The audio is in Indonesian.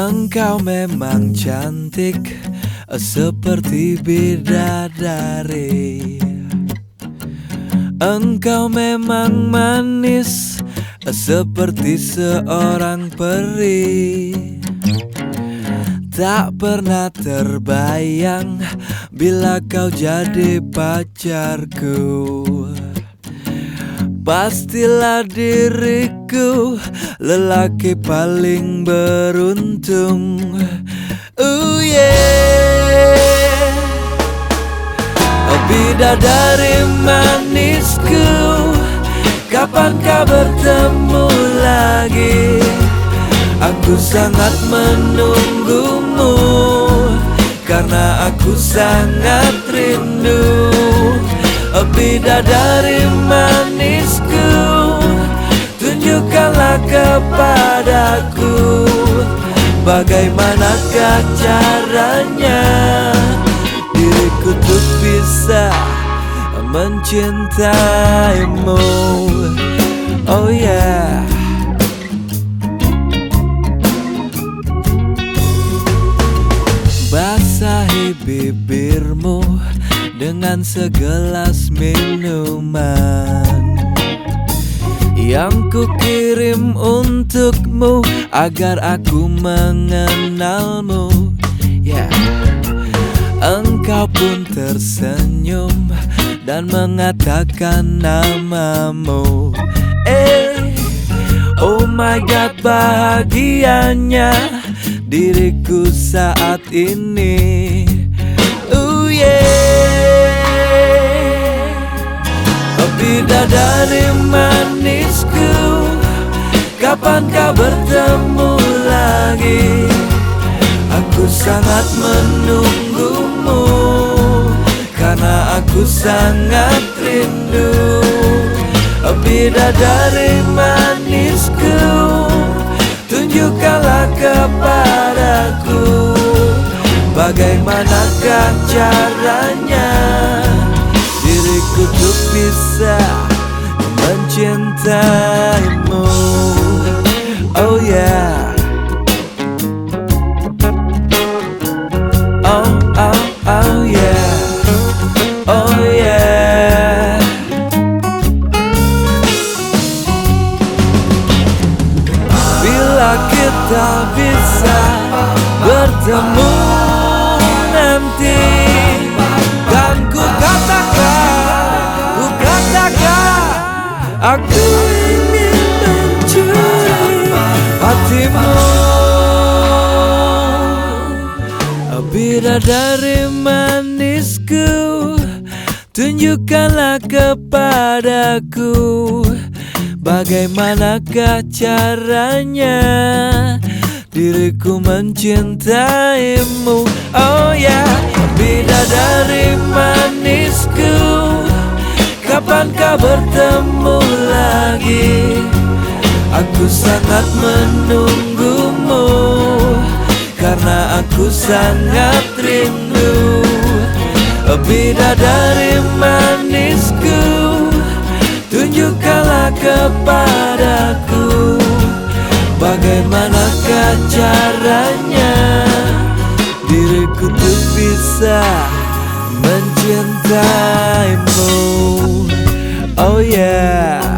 Engkau memang cantik seperti bidadari. Engkau memang manis seperti seorang peri. Tak pernah terbayang bila kau jadi pacarku Pastilah diriku lelaki paling beruntung. Oh yeah. Bidadari manisku Kapan kau bertemu lagi? Aku sangat menunggumu Karena aku sangat rindu Bidadari manisku Tunjukkanlah kepadaku Bagaimanakah caranya Diriku tuh bisa mencintaimu. Oh yeah. Basahi bibirmu dengan segelas minuman Yang ku kirim untukmu agar aku mengenalmu. Ya yeah. Engkau pun tersenyum dan mengatakan namamu. Eh, oh my god bahagianya diriku saat ini. Oh yeah Bidadari manisku Kapan kau bertemu lagi? Aku sangat menunggumu Karena aku sangat rindu. Bidadari manisku Tunjukkanlah kepadaku. Bagaimanakah caranya Tuh bisa mencintaimu. Oh yeah. Oh, oh, oh yeah. Oh yeah. Bila kita bisa bertemu Aku ingin mencuri hatimu Bidadari manisku Tunjukkanlah kepadaku Bagaimanakah caranya Diriku mencintaimu Oh ya yeah. Bidadari manisku Kapan kau bertemu Aku sangat menunggumu Karena aku sangat rindu. Bidadari manisku Tunjukkanlah kepadaku Bagaimanakah caranya. Diriku tuh bisa mencintaimu. Oh yeah